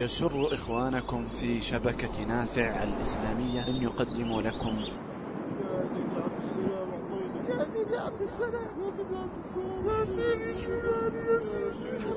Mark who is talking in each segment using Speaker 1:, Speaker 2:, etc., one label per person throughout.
Speaker 1: يسر إخوانكم في شبكة نافع الإسلامية أن يقدموا لكم
Speaker 2: يا سيدي عبد السلام يا سيدي عبد السلام يا سيدي عبد السلام يا سيدي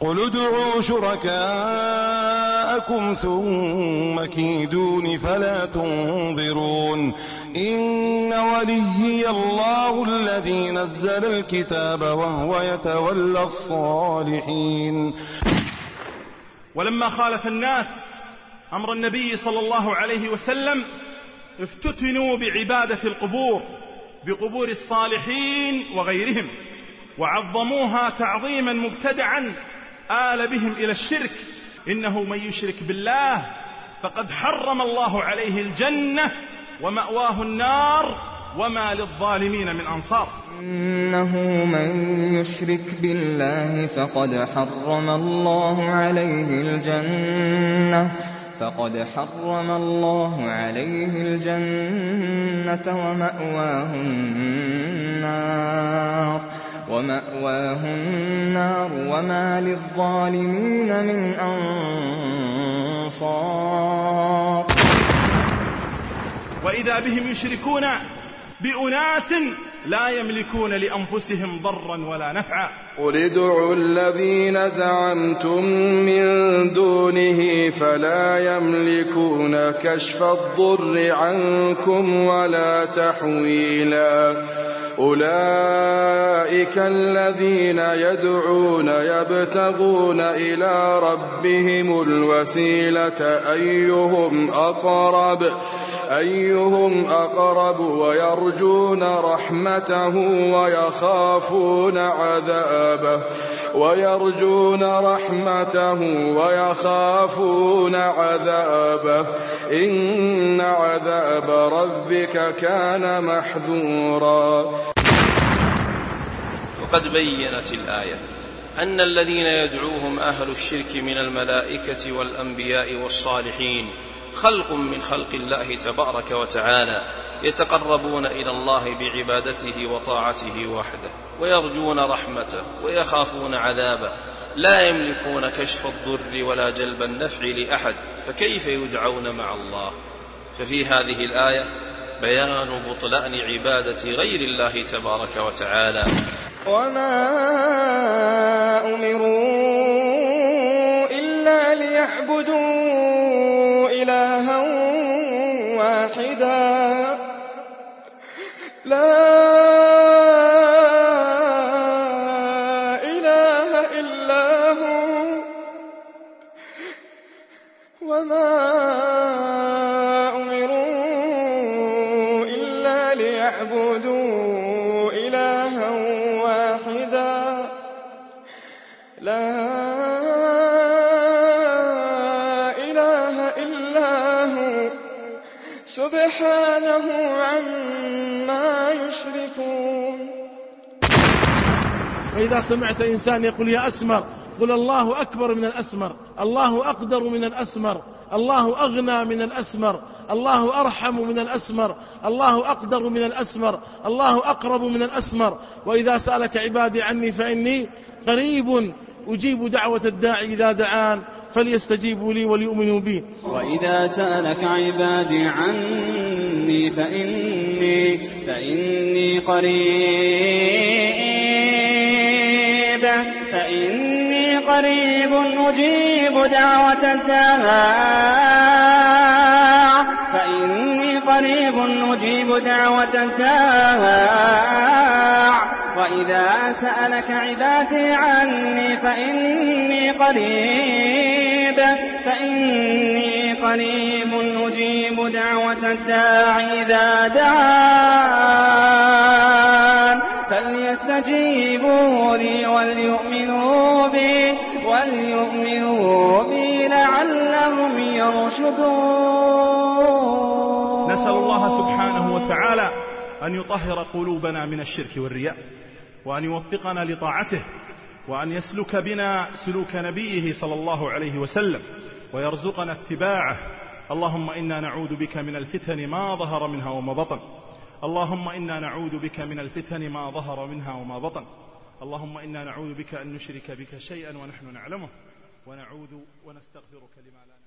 Speaker 3: قل ادعوا شركاءكم ثم كيدون فلا تنظرون. إن وليي الله الذي نزل الكتاب وهو يتولى الصالحين.
Speaker 4: ولما خالف الناس أمر النبي صلى الله عليه وسلم افتتنوا بعبادة القبور بقبور الصالحين وغيرهم وعظموها تعظيما مبتدعا آل بهم إلى الشرك. إنه من يشرك بالله فقد حرم الله عليه الجنة ومأواه النار وما للظالمين من أنصار.
Speaker 5: إنه من يشرك بالله فقد حرم الله عليه الجنة فقد حرم الله عليه الجنة ومأواه النار. ومأواه النار وما للظالمين من أنصار.
Speaker 4: وإذا بهم يشركون بأناس لا يملكون لأنفسهم ضرا ولا نفعا.
Speaker 6: قل ادعوا الذين زعمتم من دونه فلا يملكون كشف الضر عنكم ولا تحويلا. أولئك الذين يدعون يبتغون إلى ربهم الوسيلة أيهم أقرب أيهم أقرب ويرجون رحمته ويخافون عذابه ويرجون رحمته ويخافون عذابه إن عذاب ربك كان محذورا.
Speaker 7: وقد بينت الآية. أن الذين يدعوهم أهل الشرك من الملائكة والأنبياء والصالحين خلق من خلق الله تبارك وتعالى يتقربون إلى الله بعبادته وطاعته وحده ويرجون رحمته ويخافون عذابه لا يملكون كشف الضر ولا جلب النفع لأحد فكيف يدعون مع الله؟ ففي هذه الآية بيان بطلان عبادة غير الله تبارك وتعالى.
Speaker 5: وما امروا الا ليعبدوا إلها واحدا لا إله إلا هو وما أمروا إلا ليعبدوا إلها لا سبحانه عما يشركون.
Speaker 2: وإذا سمعت إنسان يقول يا أسمر قل الله أكبر من الأسمر الله أقدر من الأسمر الله أغنى من الأسمر الله أرحم من الأسمر الله أقدر من الأسمر الله أقرب من الأسمر. وإذا سألك عبادي عني فإني قريب أجيب دعوة الداعي إذا دعان فليستجيبوا لي وليؤمنوا بي.
Speaker 8: وإذا سألك عبادي عني فإني فإني قريب فإني قريب أجيب دعوة الداع. فإني قريب أجيب دعوة الداع. وإذا سألك عبادي عني فإني قريب فإني قريب أجيب دعوة الداع إذا دعان فليستجيبوا لي وليؤمنوا بي وليؤمنوا بي لعلهم يرشدون
Speaker 4: نسأل الله سبحانه وتعالى أن يطهر قلوبنا من الشرك والرياء. وأن يوفقنا لطاعته وأن يسلك بنا سلوك نبيه صلى الله عليه وسلم ويرزقنا اتباعه. اللهم إنا نعوذ بك من الفتن ما ظهر منها وما بطن. اللهم إنا نعوذ بك من الفتن ما ظهر منها وما بطن. اللهم إنا نعوذ بك أن نشرك بك شيئا ونحن نعلمه ونعوذ ونستغفرك لما لا نعلم.